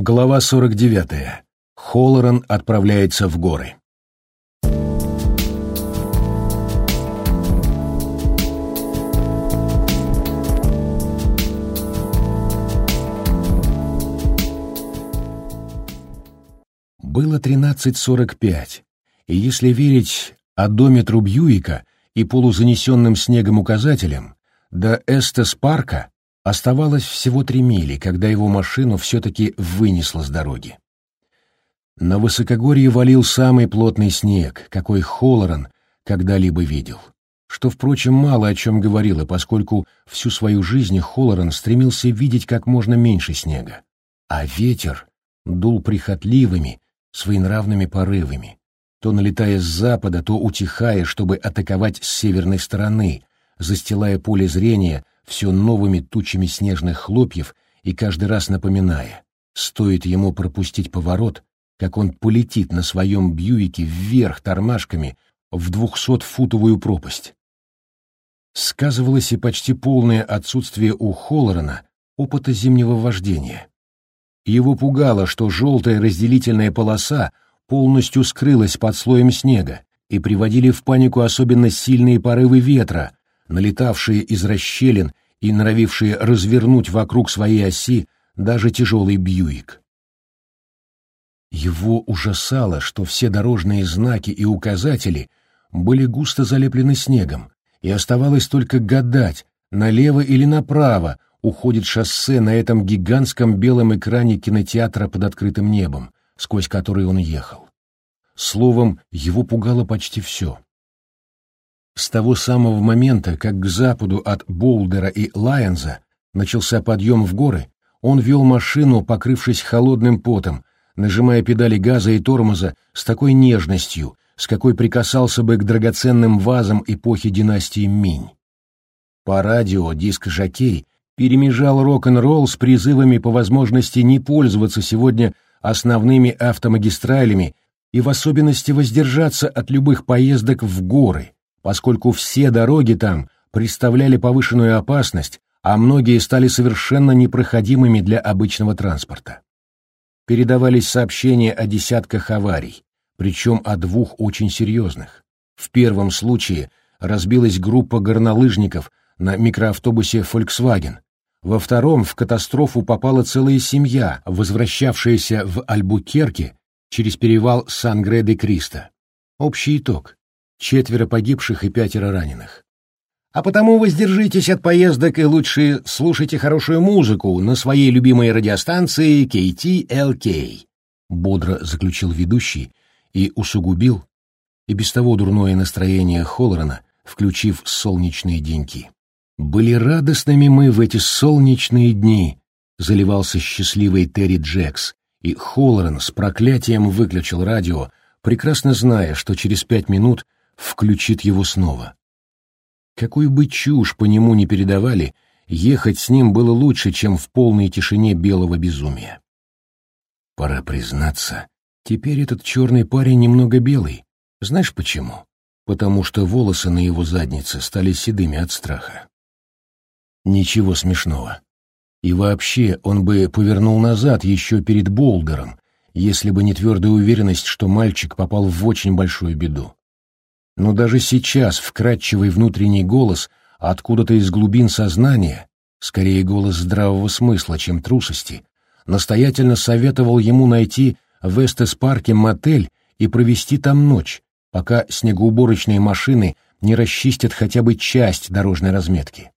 Глава 49. Холлоран отправляется в горы. Было 13.45, и если верить одометру Бьюика и полузанесенным снегом указателям, до Эстес-парка оставалось всего три мили, когда его машину все-таки вынесло с дороги. На высокогорье валил самый плотный снег, какой Холлоран когда-либо видел. Что, впрочем, мало о чем говорило, поскольку всю свою жизнь Холлоран стремился видеть как можно меньше снега. А ветер дул прихотливыми, своенравными порывами, то налетая с запада, то утихая, чтобы атаковать с северной стороны, застилая поле зрения все новыми тучами снежных хлопьев и каждый раз напоминая, стоит ему пропустить поворот, как он полетит на своем Бьюике вверх тормашками в двухсотфутовую пропасть. Сказывалось и почти полное отсутствие у Холлорана опыта зимнего вождения. Его пугало, что желтая разделительная полоса полностью скрылась под слоем снега, и приводили в панику особенно сильные порывы ветра, налетавшие из расщелин и норовившие развернуть вокруг своей оси даже тяжелый Бьюик. Его ужасало, что все дорожные знаки и указатели были густо залеплены снегом, и оставалось только гадать, налево или направо уходит шоссе на этом гигантском белом экране кинотеатра под открытым небом, сквозь который он ехал. Словом, его пугало почти все. С того самого момента, как к западу от Болдера и Лайонза начался подъем в горы, он вел машину, покрывшись холодным потом, нажимая педали газа и тормоза с такой нежностью, с какой прикасался бы к драгоценным вазам эпохи династии Минь. По радио диск-жокей перемежал рок-н-ролл с призывами по возможности не пользоваться сегодня основными автомагистралями и в особенности воздержаться от любых поездок в горы, поскольку все дороги там представляли повышенную опасность, а многие стали совершенно непроходимыми для обычного транспорта. Передавались сообщения о десятках аварий, причем о двух очень серьезных. В первом случае разбилась группа горнолыжников на микроавтобусе Volkswagen, во втором в катастрофу попала целая семья, возвращавшаяся в Альбукерке через перевал Сан-Гре-де-Кристо. Общий итог — четверо погибших и пятеро раненых. А потому воздержитесь от поездок и лучше слушайте хорошую музыку на своей любимой радиостанции KTLK, бодро заключил ведущий и усугубил и без того дурное настроение Холлорана, включив солнечные деньки. Были радостными мы в эти солнечные дни, заливался счастливый Терри Джекс, и Холлоран с проклятием выключил радио, прекрасно зная, что через пять минут включит его снова. Какую бы чушь по нему не передавали, ехать с ним было лучше, чем в полной тишине белого безумия. Пора признаться, теперь этот черный парень немного белый. Знаешь почему? Потому что волосы на его заднице стали седыми от страха. Ничего смешного. И вообще он бы повернул назад еще перед Болдером, если бы не твердая уверенность, что мальчик попал в очень большую беду. Но даже сейчас вкрадчивый внутренний голос откуда-то из глубин сознания, скорее голос здравого смысла, чем трусости, настоятельно советовал ему найти в Эстес-парке мотель и провести там ночь, пока снегоуборочные машины не расчистят хотя бы часть дорожной разметки.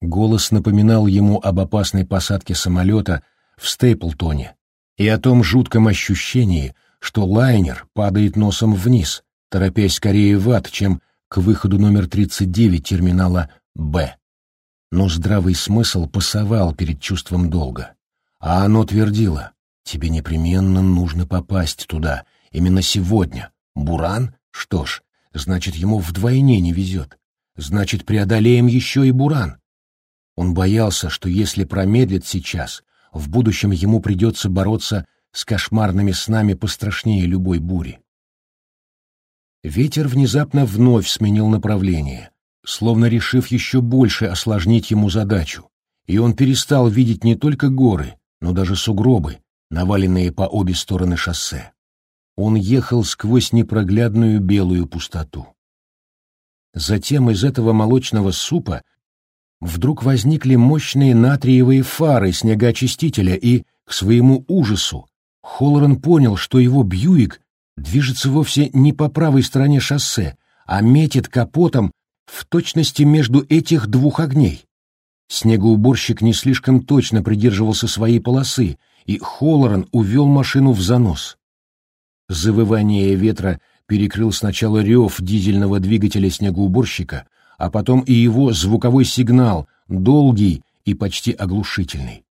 Голос напоминал ему об опасной посадке самолета в Стейплтоне и о том жутком ощущении, что лайнер падает носом вниз, торопясь скорее в ад, чем к выходу номер 39 терминала «Б». Но здравый смысл пасовал перед чувством долга, а оно твердило «Тебе непременно нужно попасть туда, именно сегодня. Буран? Что ж, значит, ему вдвойне не везет. Значит, преодолеем еще и Буран. Он боялся, что если промедлит сейчас, в будущем ему придется бороться с кошмарными снами пострашнее любой бури. Ветер внезапно вновь сменил направление, словно решив еще больше осложнить ему задачу, и он перестал видеть не только горы, но даже сугробы, наваленные по обе стороны шоссе. Он ехал сквозь непроглядную белую пустоту. Затем из этого молочного супа вдруг возникли мощные натриевые фары снегоочистителя, и, к своему ужасу, Холлоран понял, что его Бьюик движется вовсе не по правой стороне шоссе, а метит капотом в точности между этих двух огней. Снегоуборщик не слишком точно придерживался своей полосы, и Холлоран увел машину в занос. Завывание ветра перекрыл сначала рев дизельного двигателя снегоуборщика, а потом и его звуковой сигнал, долгий и почти оглушительный.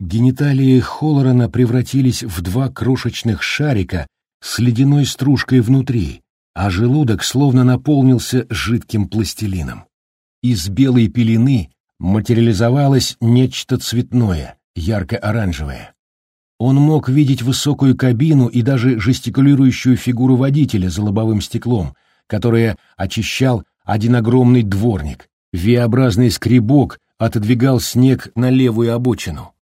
Гениталии Холлорана превратились в два крошечных шарика с ледяной стружкой внутри, а желудок словно наполнился жидким пластилином. Из белой пелены материализовалось нечто цветное, ярко-оранжевое. Он мог видеть высокую кабину и даже жестикулирующую фигуру водителя за лобовым стеклом, которое очищал один огромный дворник. V-образный скребок отодвигал снег на левую обочину.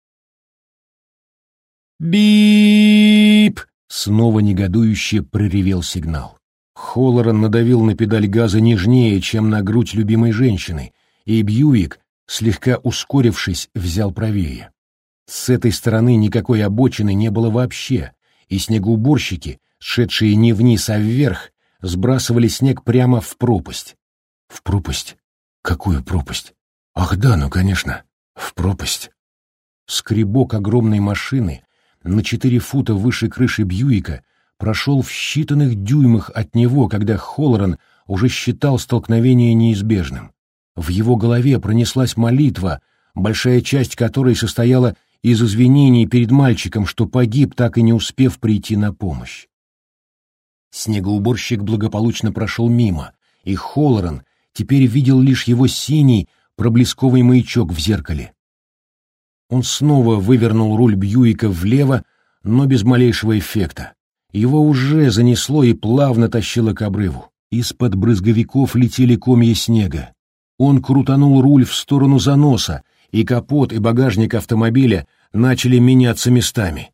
«Бип!» — снова негодующе проревел сигнал. Холлоран надавил на педаль газа нежнее, чем на грудь любимой женщины, и Бьюик, слегка ускорившись, взял правее. С этой стороны никакой обочины не было вообще, и снегоуборщики, шедшие не вниз, а вверх, сбрасывали снег прямо в пропасть. В пропасть? Какую пропасть? Ах да, ну конечно, в пропасть. Скребок огромной машины на четыре фута выше крыши Бьюика прошел в считанных дюймах от него, когда Холлоран уже считал столкновение неизбежным. В его голове пронеслась молитва, большая часть которой состояла из извинений перед мальчиком, что погиб, так и не успев прийти на помощь. Снегоуборщик благополучно прошел мимо, и Холлоран теперь видел лишь его синий проблесковый маячок в зеркале. Он снова вывернул руль Бьюика влево, но без малейшего эффекта. Его уже занесло и плавно тащило к обрыву. Из-под брызговиков летели комья снега. Он крутанул руль в сторону заноса, и капот, и багажник автомобиля начали меняться местами.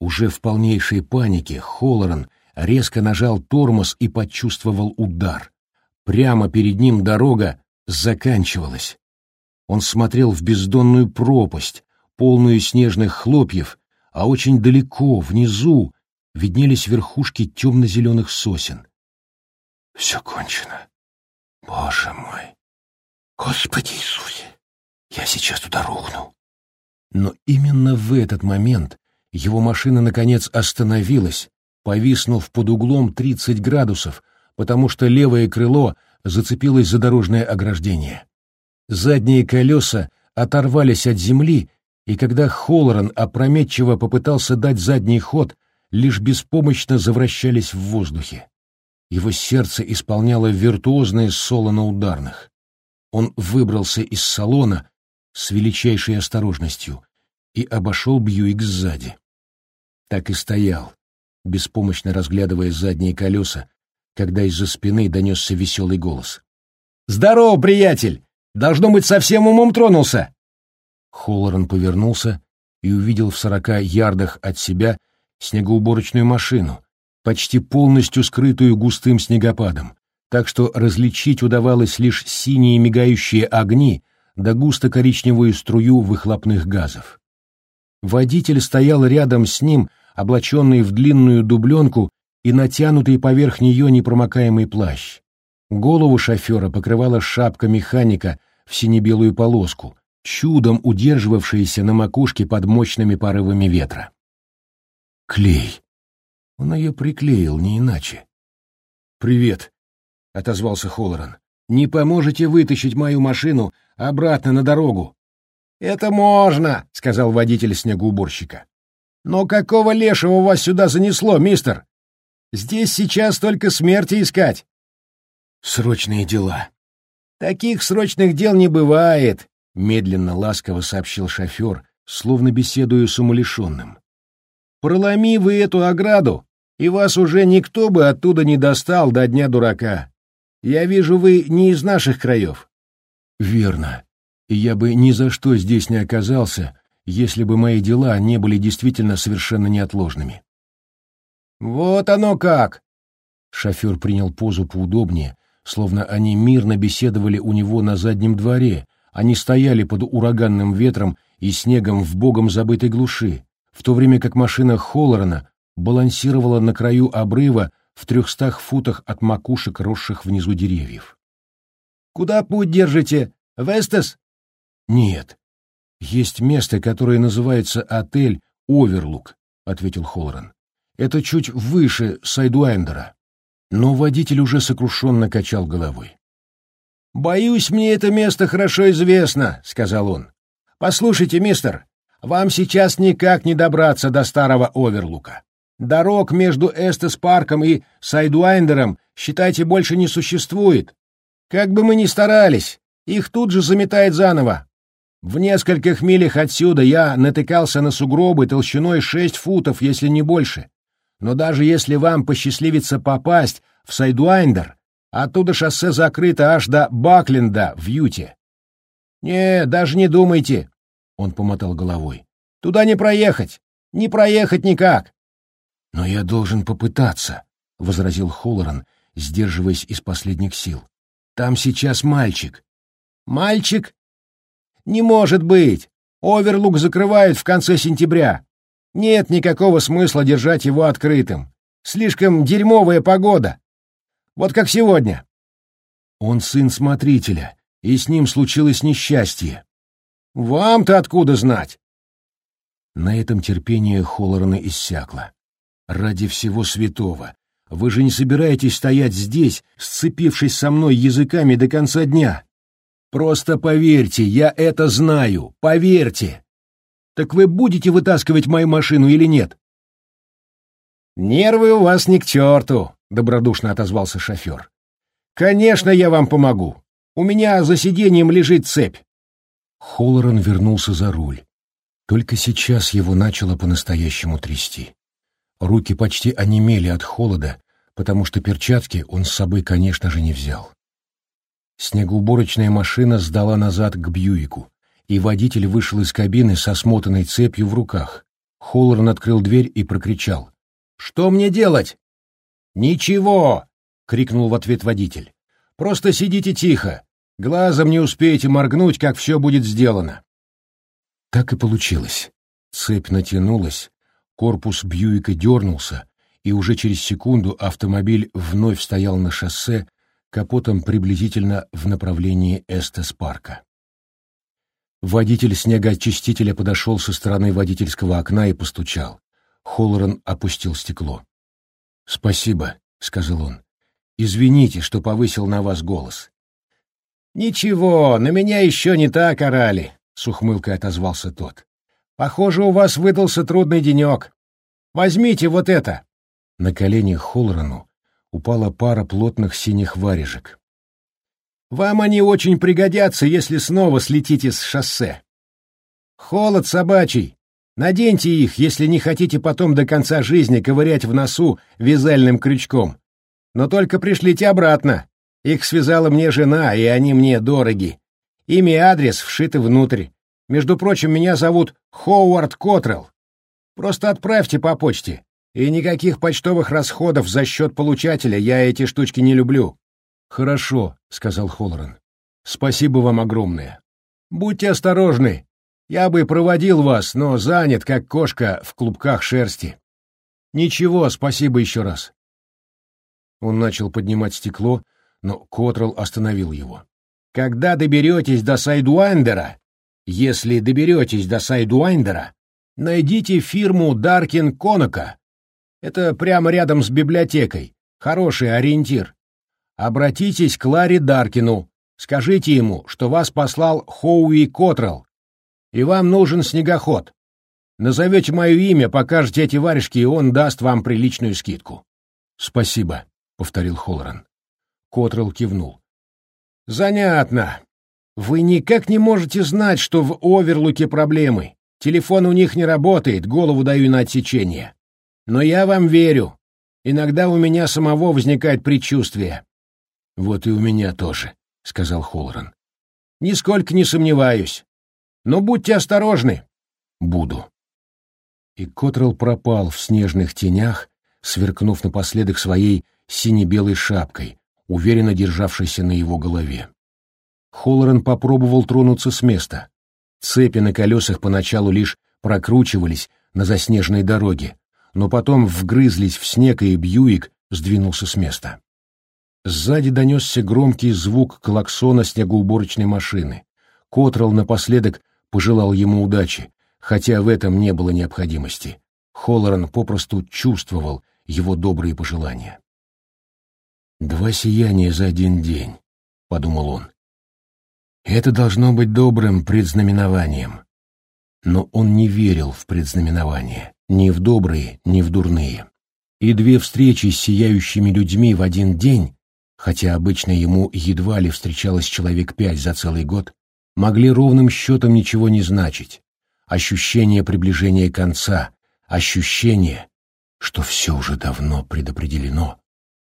Уже в полнейшей панике Холлоран резко нажал тормоз и почувствовал удар. Прямо перед ним дорога заканчивалась. Он смотрел в бездонную пропасть, полную снежных хлопьев, а очень далеко, внизу, виднелись верхушки темно-зеленых сосен. Все кончено. Боже мой! Господи Иисусе! Я сейчас туда рухну. Но именно в этот момент его машина наконец остановилась, повиснув под углом 30 градусов, потому что левое крыло зацепилось за дорожное ограждение. Задние колеса оторвались от земли, и когда Холлоран опрометчиво попытался дать задний ход, лишь беспомощно завращались в воздухе. Его сердце исполняло виртуозное соло на ударных. Он выбрался из салона, с величайшей осторожностью и обошел Бьюик сзади. Так и стоял, беспомощно разглядывая задние колеса, когда из-за спины донесся веселый голос. «Здорово, приятель! Должно быть, совсем умом тронулся!» Холлоран повернулся и увидел в сорока ярдах от себя снегоуборочную машину, почти полностью скрытую густым снегопадом, так что различить удавалось лишь синие мигающие огни да густо-коричневую струю выхлопных газов. Водитель стоял рядом с ним, облаченный в длинную дубленку и натянутый поверх нее непромокаемый плащ. Голову шофера покрывала шапка механика в сине-белую полоску, чудом удерживавшаяся на макушке под мощными порывами ветра. Клей. Он ее приклеил, не иначе. «Привет», — отозвался Холлоран. «Не поможете вытащить мою машину обратно на дорогу. «Это можно», — сказал водитель снегоуборщика. «Но какого лешего вас сюда занесло, мистер? Здесь сейчас только смерти искать». «Срочные дела». «Таких срочных дел не бывает», — медленно ласково сообщил шофер, словно беседуя с умалишенным. «Проломи вы эту ограду, и вас уже никто бы оттуда не достал до дня дурака. Я вижу, вы не из наших краев. Верно. Я бы ни за что здесь не оказался, если бы мои дела не были действительно совершенно неотложными. «Вот оно как!» Шофер принял позу поудобнее, словно они мирно беседовали у него на заднем дворе, они стояли под ураганным ветром и снегом в богом забытой глуши, в то время как машина Холлорана балансировала на краю обрыва в трехстах футах от макушек росших внизу деревьев. «Куда путь держите? В Эстес?» «Нет. Есть место, которое называется отель «Оверлук», — ответил Холлоран. «Это чуть выше Сайдуэндера». Но водитель уже сокрушенно качал головой. «Боюсь, мне это место хорошо известно», — сказал он. «Послушайте, мистер, вам сейчас никак не добраться до старого Оверлука. Дорог между Эстес-парком и Сайдуайндером, считайте, больше не существует. Как бы мы ни старались, их тут же заметает заново. В нескольких милях отсюда я натыкался на сугробы толщиной шесть футов, если не больше. Но даже если вам посчастливится попасть в Сайдуайндер, оттуда шоссе закрыто аж до Бакленда в Юте. Не, даже не думайте, — он помотал головой. Туда не проехать, не проехать никак. «Но я должен попытаться», — возразил Холлоран, сдерживаясь из последних сил. «Там сейчас мальчик». «Мальчик? Не может быть! Оверлук закрывают в конце сентября. Нет никакого смысла держать его открытым. Слишком дерьмовая погода. Вот как сегодня». «Он сын смотрителя, и с ним случилось несчастье». «Вам-то откуда знать?» На этом терпение Холлорана иссякло. Ради всего святого! Вы же не собираетесь стоять здесь, сцепившись со мной языками до конца дня? Просто поверьте, я это знаю, поверьте! Так вы будете вытаскивать мою машину или нет? «Нервы у вас ни к черту», — добродушно отозвался шофер. «Конечно, я вам помогу. У меня за сиденьем лежит цепь». Холлоран вернулся за руль. Только сейчас его начало по-настоящему трясти. Руки почти онемели от холода, потому что перчатки он с собой, конечно же, не взял. Снегоуборочная машина сдала назад к Бьюику, и водитель вышел из кабины со смотанной цепью в руках. Холлорн открыл дверь и прокричал. «Что мне делать?» «Ничего!» — крикнул в ответ водитель. «Просто сидите тихо. Глазом не успеете моргнуть, как все будет сделано». Так и получилось. Цепь натянулась, Корпус Бьюика дернулся, и уже через секунду автомобиль вновь стоял на шоссе, капотом приблизительно в направлении Эстес-парка. Водитель снегоочистителя подошел со стороны водительского окна и постучал. Холлоран опустил стекло. «Спасибо», — сказал он. «Извините, что повысил на вас голос». «Ничего, на меня еще не так орали», — с ухмылкой отозвался тот. Похоже, у вас выдался трудный денек. Возьмите вот это!» На колени Холлорану упала пара плотных синих варежек. «Вам они очень пригодятся, если снова слетите с шоссе. Холод собачий. Наденьте их, если не хотите потом до конца жизни ковырять в носу вязальным крючком. Но только пришлите обратно. Их связала мне жена, и они мне дороги. Имя и адрес вшиты внутрь. Между прочим, меня зовут Ховард Котрелл. Просто отправьте по почте. И никаких почтовых расходов за счет получателя, я эти штучки не люблю». «Хорошо», — сказал Холлоран. «Спасибо вам огромное. Будьте осторожны. Я бы проводил вас, но занят, как кошка в клубках шерсти». «Ничего, спасибо еще раз». Он начал поднимать стекло, но Котрелл остановил его. «Когда доберетесь до Сайдуайндера, если доберетесь до Сайдуайндера, найдите фирму Даркин Коноко. Это прямо рядом с библиотекой. Хороший ориентир. Обратитесь к Ларе Даркину. Скажите ему, что вас послал Хоуи Котрелл, и вам нужен снегоход. Назовете мое имя, покажете эти варежки, и он даст вам приличную скидку. — Спасибо, — повторил Холлоран. Котрелл кивнул. — Занятно. Вы никак не можете знать, что в Оверлуке проблемы. Телефон у них не работает, голову даю на отсечение. Но я вам верю. Иногда у меня самого возникает предчувствие. Вот и у меня тоже, сказал Холлоран. Нисколько не сомневаюсь. Но будьте осторожны. буду». И Котрелл пропал в снежных тенях, сверкнув напоследок своей сине-белой шапкой, уверенно державшейся на его голове. Холлоран попробовал тронуться с места. Цепи на колесах поначалу лишь прокручивались на заснеженной дороге, но потом вгрызлись в снег, и Бьюик сдвинулся с места. Сзади донесся громкий звук клаксона снегоуборочной машины. Котрал напоследок пожелал ему удачи, хотя в этом не было необходимости. Холлоран попросту чувствовал его добрые пожелания. «Два сияния за один день», — подумал он. «Это должно быть добрым предзнаменованием». Но он не верил в предзнаменования, ни в добрые, ни в дурные. И две встречи с сияющими людьми в один день, хотя обычно ему едва ли встречалось человек пять за целый год, могли ровным счетом ничего не значить. Ощущение приближения конца, ощущение, что все уже давно предопределено,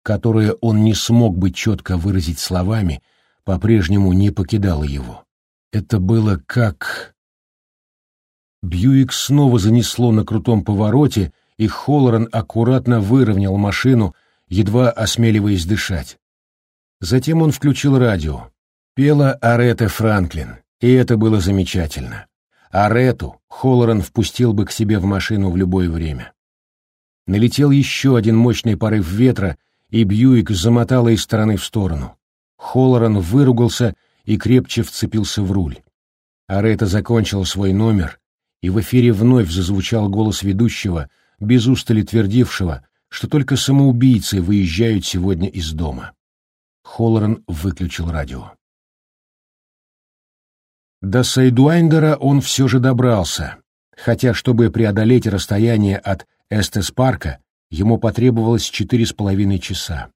которое он не смог бы четко выразить словами, по-прежнему не покидало его. Это было как... Бьюик снова занесло на крутом повороте, и Холлоран аккуратно выровнял машину, едва осмеливаясь дышать. Затем он включил радио. Пела Арета Франклин, и это было замечательно. Арету Холлоран впустил бы к себе в машину в любое время. Налетел еще один мощный порыв ветра, и Бьюик замотало из стороны в сторону. Холлоран выругался и крепче вцепился в руль. Арета закончил свой номер, и в эфире вновь зазвучал голос ведущего, без устали твердившего, что только самоубийцы выезжают сегодня из дома. Холлоран выключил радио. До Сайдуайндера он все же добрался, хотя, чтобы преодолеть расстояние от Эстес-парка, ему потребовалось четыре с половиной часа.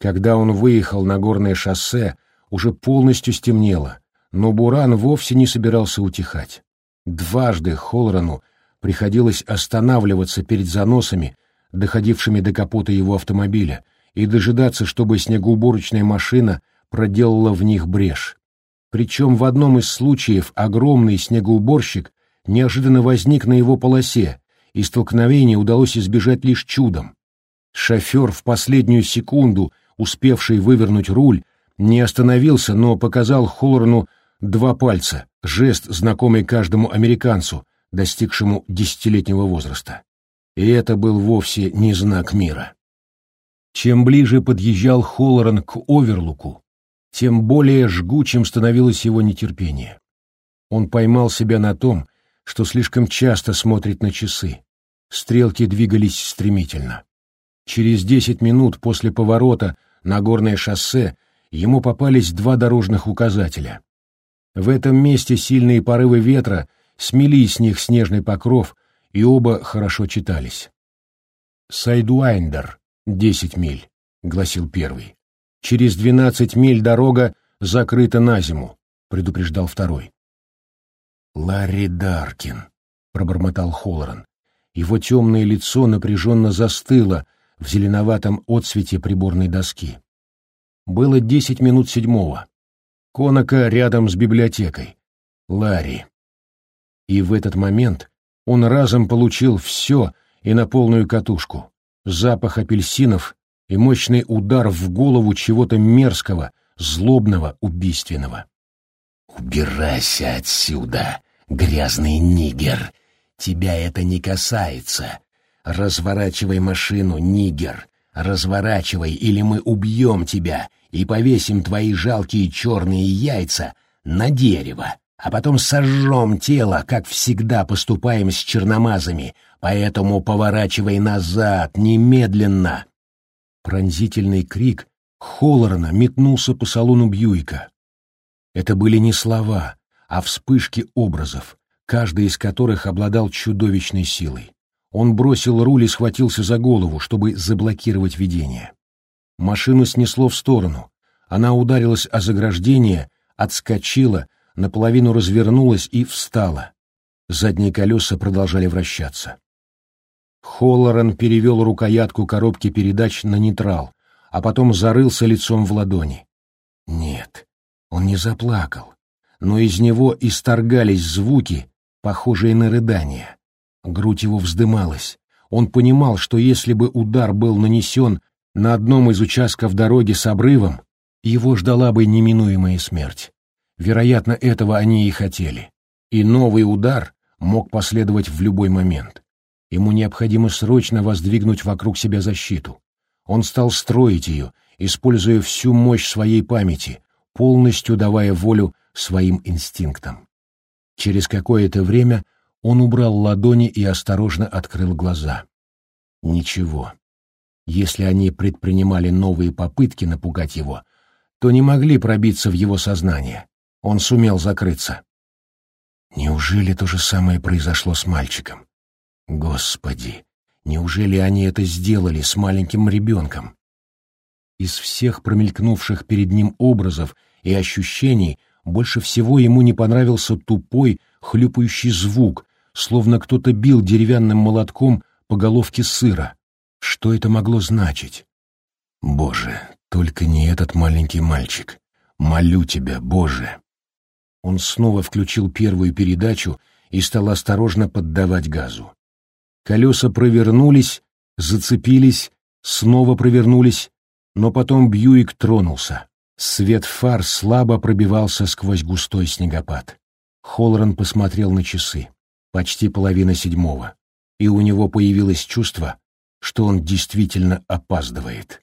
Когда он выехал на горное шоссе, уже полностью стемнело, но Буран вовсе не собирался утихать. Дважды Холлорану приходилось останавливаться перед заносами, доходившими до капота его автомобиля, и дожидаться, чтобы снегоуборочная машина проделала в них брешь. Причем в одном из случаев огромный снегоуборщик неожиданно возник на его полосе, и столкновение удалось избежать лишь чудом. Шофер в последнюю секунду, успевший вывернуть руль, не остановился, но показал Холлорну два пальца, жест, знакомый каждому американцу, достигшему десятилетнего возраста. И это был вовсе не знак мира. Чем ближе подъезжал Холлоран к Оверлуку, тем более жгучим становилось его нетерпение. Он поймал себя на том, что слишком часто смотрит на часы. Стрелки двигались стремительно. Через десять минут после поворота на горное шоссе ему попались два дорожных указателя. В этом месте сильные порывы ветра смели с них снежный покров, и оба хорошо читались. «Сайдуайндер, десять миль», — гласил первый. Через двенадцать миль дорога закрыта на зиму, предупреждал второй. Ларри Даркин, пробормотал Холлоран. Его темное лицо напряженно застыло в зеленоватом отсвете приборной доски. Было десять минут седьмого. Конака рядом с библиотекой. Ларри. И в этот момент он разом получил все и на полную катушку. Запах апельсинов и мощный удар в голову чего-то мерзкого, злобного, убийственного. «Убирайся отсюда, грязный нигер! Тебя это не касается! Разворачивай машину, нигер! Разворачивай, или мы убьем тебя и повесим твои жалкие черные яйца на дерево, а потом сожжем тело, как всегда поступаем с черномазами, поэтому поворачивай назад, немедленно!» Пронзительный крик Холлорана метнулся по салону Бьюика. Это были не слова, а вспышки образов, каждый из которых обладал чудовищной силой. Он бросил руль и схватился за голову, чтобы заблокировать видение. Машину снесло в сторону. Она ударилась о заграждение, отскочила, наполовину развернулась и встала. Задние колеса продолжали вращаться. Холлоран перевел рукоятку коробки передач на нейтрал, а потом зарылся лицом в ладони. Нет, он не заплакал, но из него исторгались звуки, похожее на рыдание. Грудь его вздымалась. Он понимал, что если бы удар был нанесен на одном из участков дороги с обрывом, его ждала бы неминуемая смерть. Вероятно, этого они и хотели. И новый удар мог последовать в любой момент. Ему необходимо срочно воздвигнуть вокруг себя защиту. Он стал строить ее, используя всю мощь своей памяти, полностью давая волю своим инстинктам. Через какое-то время он убрал ладони и осторожно открыл глаза. Ничего. Если они предпринимали новые попытки напугать его, то не могли пробиться в его сознание. Он сумел закрыться. Неужели то же самое произошло с мальчиком? Господи, неужели они это сделали с маленьким ребенком? Из всех промелькнувших перед ним образов и ощущений больше всего ему не понравился тупой, хлюпающий звук, словно кто-то бил деревянным молотком по головке сыра. Что это могло значить? Боже, только не этот маленький мальчик. Молю тебя, Боже. Он снова включил первую передачу и стал осторожно поддавать газу. Колеса провернулись, зацепились, снова провернулись, но потом Бьюик тронулся. Свет фар слабо пробивался сквозь густой снегопад. Холлоран посмотрел на часы. Почти половина седьмого. И у него появилось чувство, что он действительно опаздывает.